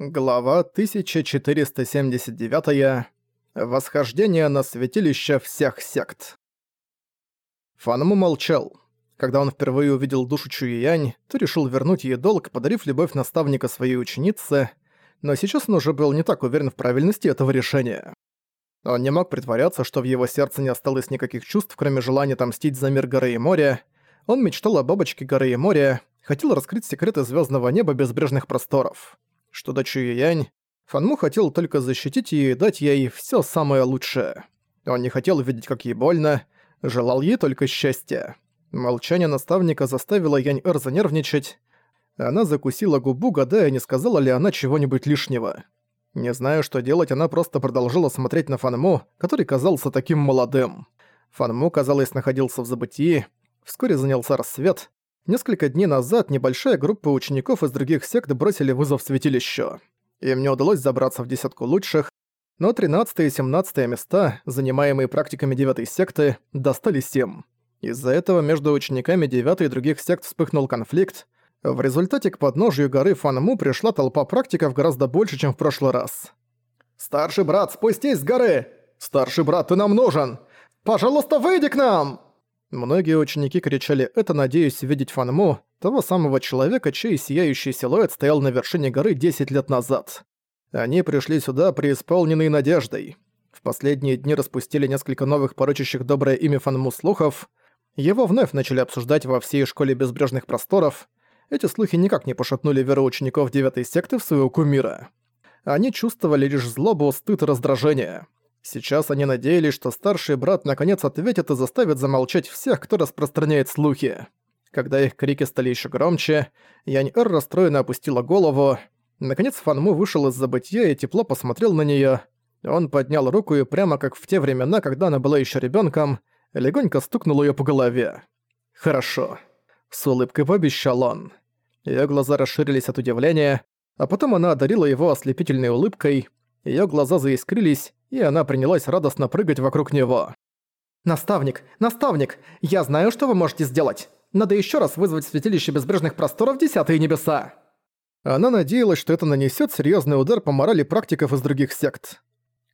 Глава 1479. Восхождение на святилище всех сект. Фанму молчал. Когда он впервые увидел душу Чуянь, то решил вернуть ей долг, подарив любовь наставника своей ученице, но сейчас он уже был не так уверен в правильности этого решения. Он не мог притворяться, что в его сердце не осталось никаких чувств, кроме желания отомстить за мир горы и моря. Он мечтал о бабочке горы и моря, хотел раскрыть секреты звездного неба безбрежных просторов что до Чуюянь, Фанму хотел только защитить ее и дать ей все самое лучшее. Он не хотел видеть, как ей больно, желал ей только счастья. Молчание наставника заставило Янь-Эр занервничать. Она закусила губу, гадая, не сказала ли она чего-нибудь лишнего. Не зная, что делать, она просто продолжила смотреть на Фанму, который казался таким молодым. Фанму, казалось, находился в забытии. Вскоре занялся рассвет. Несколько дней назад небольшая группа учеников из других сект бросили вызов святилищу. Им не удалось забраться в десятку лучших, но 13 и 17 места, занимаемые практиками 9 секты, достались им. Из-за этого между учениками 9 и других сект вспыхнул конфликт. В результате к подножию горы Фанму пришла толпа практиков гораздо больше, чем в прошлый раз. «Старший брат, спустись с горы! Старший брат, ты нам нужен! Пожалуйста, выйди к нам!» Многие ученики кричали это, надеясь видеть Фанму, того самого человека, чей сияющий силуэт стоял на вершине горы 10 лет назад. Они пришли сюда преисполненные надеждой. В последние дни распустили несколько новых порочащих доброе имя Фанму слухов. Его вновь начали обсуждать во всей школе безбрежных просторов. Эти слухи никак не пошатнули веру учеников девятой секты в своего кумира. Они чувствовали лишь злобу, стыд и раздражение. Сейчас они надеялись, что старший брат наконец ответит и заставит замолчать всех, кто распространяет слухи. Когда их крики стали еще громче, Янь-Эр расстроенно опустила голову. Наконец Фанму вышел из забытья и тепло посмотрел на нее. Он поднял руку и прямо как в те времена, когда она была еще ребенком, легонько стукнул ее по голове. «Хорошо», — с улыбкой пообещал он. Ее глаза расширились от удивления, а потом она одарила его ослепительной улыбкой, Её глаза заискрились, и она принялась радостно прыгать вокруг него. «Наставник! Наставник! Я знаю, что вы можете сделать! Надо ещё раз вызвать святилище безбрежных просторов Десятые Небеса!» Она надеялась, что это нанесёт серьёзный удар по морали практиков из других сект.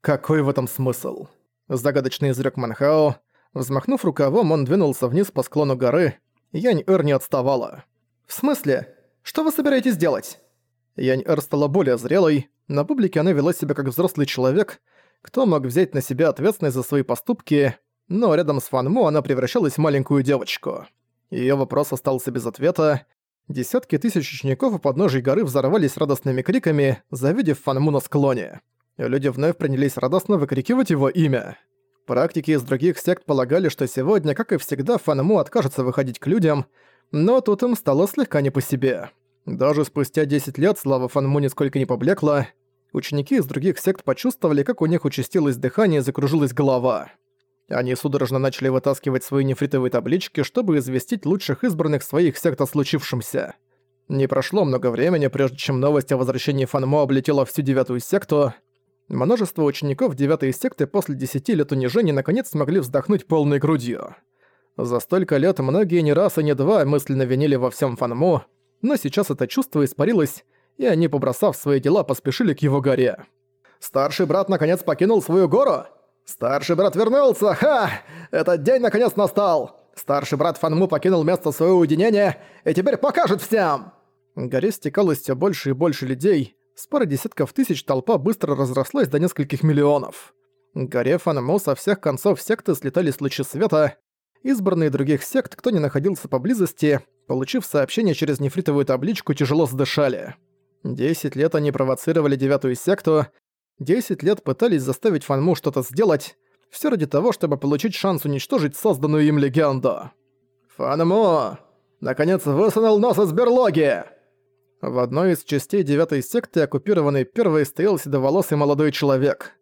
«Какой в этом смысл?» Загадочный изрёк Манхао. Взмахнув рукавом, он двинулся вниз по склону горы. Янь-Эр не отставала. «В смысле? Что вы собираетесь делать?» Янь-Эр стала более зрелой, на публике она вела себя как взрослый человек, кто мог взять на себя ответственность за свои поступки, но рядом с Фан Му она превращалась в маленькую девочку. Её вопрос остался без ответа. Десятки тысяч учеников у подножия горы взорвались радостными криками, завидев Фан Му на склоне. Люди вновь принялись радостно выкрикивать его имя. Практики из других сект полагали, что сегодня, как и всегда, Фан Му откажется выходить к людям, но тут им стало слегка не по себе. Даже спустя 10 лет слава Фанму нисколько не поблекла. Ученики из других сект почувствовали, как у них участилось дыхание и закружилась голова. Они судорожно начали вытаскивать свои нефритовые таблички, чтобы известить лучших избранных своих сект о случившемся. Не прошло много времени, прежде чем новость о возвращении Фанмо облетела всю девятую секту. Множество учеников девятой секты после десяти лет унижений наконец смогли вздохнуть полной грудью. За столько лет многие не раз и не два мысленно винили во всем Фанму, но сейчас это чувство испарилось, и они, побросав свои дела, поспешили к его горе. «Старший брат наконец покинул свою гору? Старший брат вернулся! Ха! Этот день наконец настал! Старший брат Фанму покинул место своего уединения и теперь покажет всем!» Горе стекалось все больше и больше людей. С пары десятков тысяч толпа быстро разрослась до нескольких миллионов. Горе Фанму со всех концов секты слетались лучи света. Избранные других сект, кто не находился поблизости, получив сообщение через нефритовую табличку, тяжело задышали. Десять лет они провоцировали девятую секту, десять лет пытались заставить Фанму что-то сделать, все ради того, чтобы получить шанс уничтожить созданную им легенду. «Фанму! Наконец высунул нос из берлоги!» В одной из частей девятой секты, оккупированной первой, стоял седоволосый молодой человек.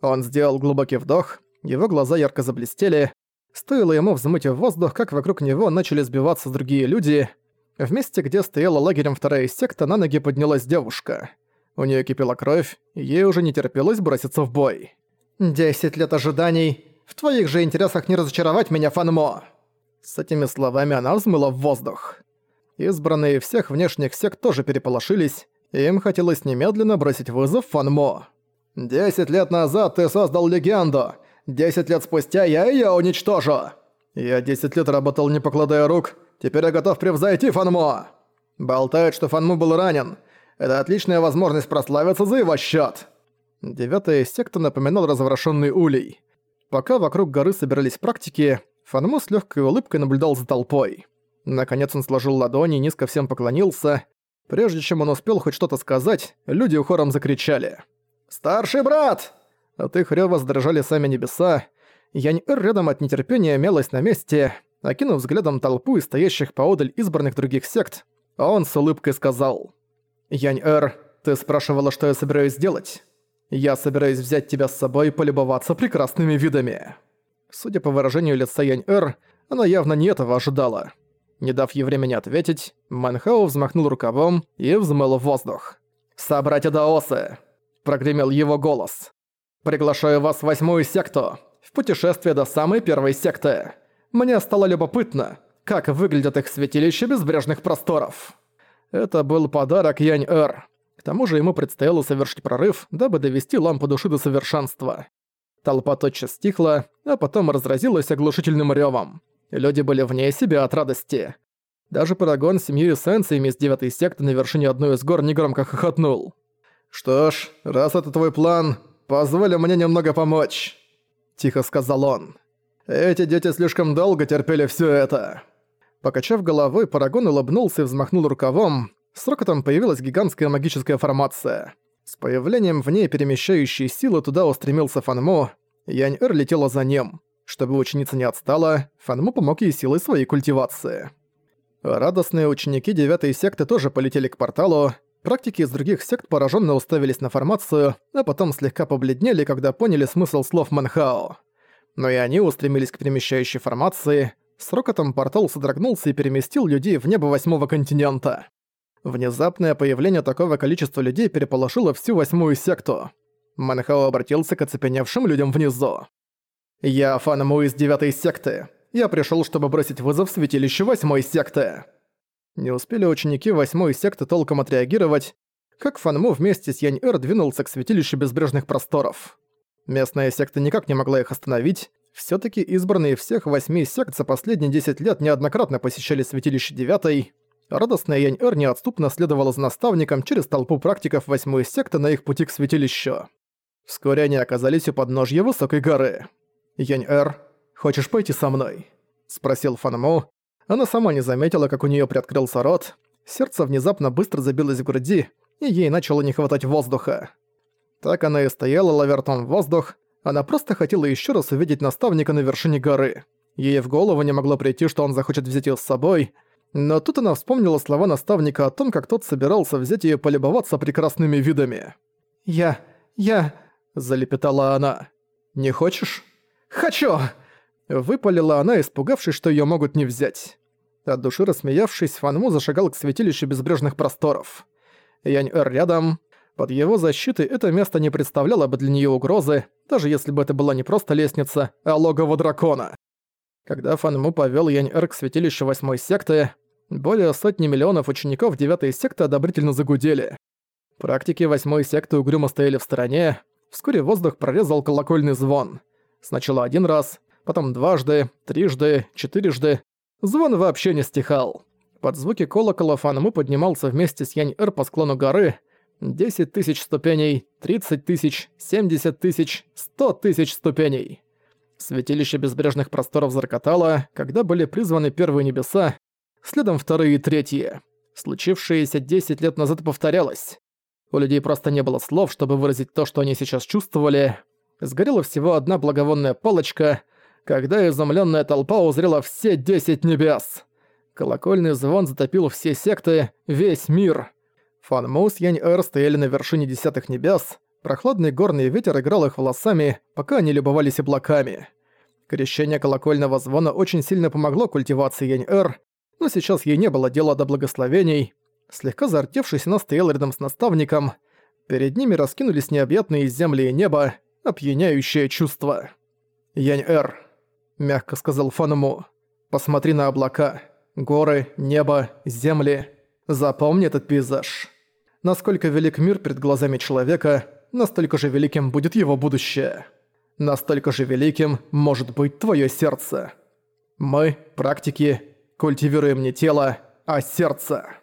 Он сделал глубокий вдох, его глаза ярко заблестели, Стоило ему взмыть в воздух, как вокруг него начали сбиваться другие люди. В месте, где стояла лагерем вторая секта, на ноги поднялась девушка. У нее кипела кровь, ей уже не терпелось броситься в бой. «Десять лет ожиданий. В твоих же интересах не разочаровать меня, Фанмо!» С этими словами она взмыла в воздух. Избранные всех внешних сект тоже переполошились, Им хотелось немедленно бросить вызов Фанмо. «Десять лет назад ты создал легенду. Десять лет спустя я ее уничтожу. Я десять лет работал не покладая рук. Теперь я готов превзойти Фанмо. Болтают, что Фанму был ранен. Это отличная возможность прославиться за его счет. Девятая секта напоминал разворошенный улей. Пока вокруг горы собирались практики, Фанму с легкой улыбкой наблюдал за толпой. Наконец он сложил ладони и низко всем поклонился. Прежде чем он успел хоть что-то сказать, люди хором закричали. «Старший брат!» От их рёва задрожали сами небеса. Янь-Эр рядом от нетерпения мялась на месте, окинув взглядом толпу и стоящих поодаль избранных других сект, он с улыбкой сказал. «Янь-Эр, ты спрашивала, что я собираюсь сделать? Я собираюсь взять тебя с собой и полюбоваться прекрасными видами». Судя по выражению лица Янь-Эр, она явно не этого ожидала. Не дав ей времени ответить, Манхао взмахнул рукавом и взмыл в воздух. «Собратья Даосы!» – прогремел его голос. «Приглашаю вас в восьмую секту, в путешествие до самой первой секты. Мне стало любопытно, как выглядят их святилища безбрежных просторов». Это был подарок Янь-Эр. К тому же ему предстояло совершить прорыв, дабы довести лампу души до совершенства. Толпа тотчас стихла, а потом разразилась оглушительным рёвом. Люди были вне себя от радости. Даже Парагон с семьей эссенциями из девятой секты на вершине одной из гор негромко хохотнул. «Что ж, раз это твой план, позволь мне немного помочь», – тихо сказал он. «Эти дети слишком долго терпели всё это». Покачав головой, Парагон улыбнулся и взмахнул рукавом. С рокотом появилась гигантская магическая формация. С появлением в ней перемещающей силы туда устремился Фанмо. Янь-Эр летела за ним. Чтобы ученица не отстала, Фанму помог ей силой своей культивации. Радостные ученики девятой секты тоже полетели к порталу. Практики из других сект пораженно уставились на формацию, а потом слегка побледнели, когда поняли смысл слов Манхао. Но и они устремились к перемещающей формации. С рокотом портал содрогнулся и переместил людей в небо восьмого континента. Внезапное появление такого количества людей переполошило всю восьмую секту. Манхао обратился к оцепеневшим людям внизу. «Я Фанаму из девятой секты. Я пришел, чтобы бросить вызов святилищу восьмой секты». Не успели ученики восьмой секты толком отреагировать, как Фанму вместе с Янь-Эр двинулся к святилищу безбрежных просторов. Местная секта никак не могла их остановить, все таки избранные всех восьми сект за последние десять лет неоднократно посещали святилище девятой. Радостная Янь-Эр неотступно следовала за наставником через толпу практиков восьмой секты на их пути к святилищу. Вскоре они оказались у подножья высокой горы. «Янь-Эр, хочешь пойти со мной?» — спросил Фанму. Она сама не заметила, как у нее приоткрылся рот. Сердце внезапно быстро забилось в груди, и ей начало не хватать воздуха. Так она и стояла, ловя ртом воздух. Она просто хотела еще раз увидеть наставника на вершине горы. Ей в голову не могло прийти, что он захочет взять ее с собой. Но тут она вспомнила слова наставника о том, как тот собирался взять ее полюбоваться прекрасными видами. «Я... я...» – залепетала она. «Не хочешь?» «Хочу!» Выпалила она, испугавшись, что её могут не взять. От души рассмеявшись, Фанму зашагал к святилищу безбрежных просторов. Янь-Эр рядом. Под его защитой это место не представляло бы для неё угрозы, даже если бы это была не просто лестница, а логово дракона. Когда Фанму повёл Янь-Эр к святилищу восьмой секты, более сотни миллионов учеников девятой секты одобрительно загудели. Практики восьмой секты угрюмо стояли в стороне, вскоре воздух прорезал колокольный звон. Сначала один раз, потом дважды, трижды, четырежды. Звон вообще не стихал. Под звуки колокола Фанму поднимался вместе с Янь-Эр по склону горы. 10 тысяч ступеней, 30 тысяч, 70 тысяч, 100 тысяч ступеней. Святилище безбрежных просторов зарокотало, когда были призваны первые небеса, следом вторые и третьи. Случившееся 10 лет назад повторялось. У людей просто не было слов, чтобы выразить то, что они сейчас чувствовали сгорела всего одна благовонная палочка, когда изумленная толпа узрела все десять небес. Колокольный звон затопил все секты, весь мир. Фан Моу с Янь-Эр стояли на вершине десятых небес, прохладный горный ветер играл их волосами, пока они любовались облаками. Крещение колокольного звона очень сильно помогло культивации Янь-Эр, но сейчас ей не было дела до благословений. Слегка заортевшись, она стояла рядом с наставником. Перед ними раскинулись необъятные земли и небо, опьяняющее чувство. «Янь-Эр», — мягко сказал Фаному, — «посмотри на облака, горы, небо, земли. Запомни этот пейзаж. Насколько велик мир перед глазами человека, настолько же великим будет его будущее. Настолько же великим может быть твое сердце. Мы, практики, культивируем не тело, а сердце.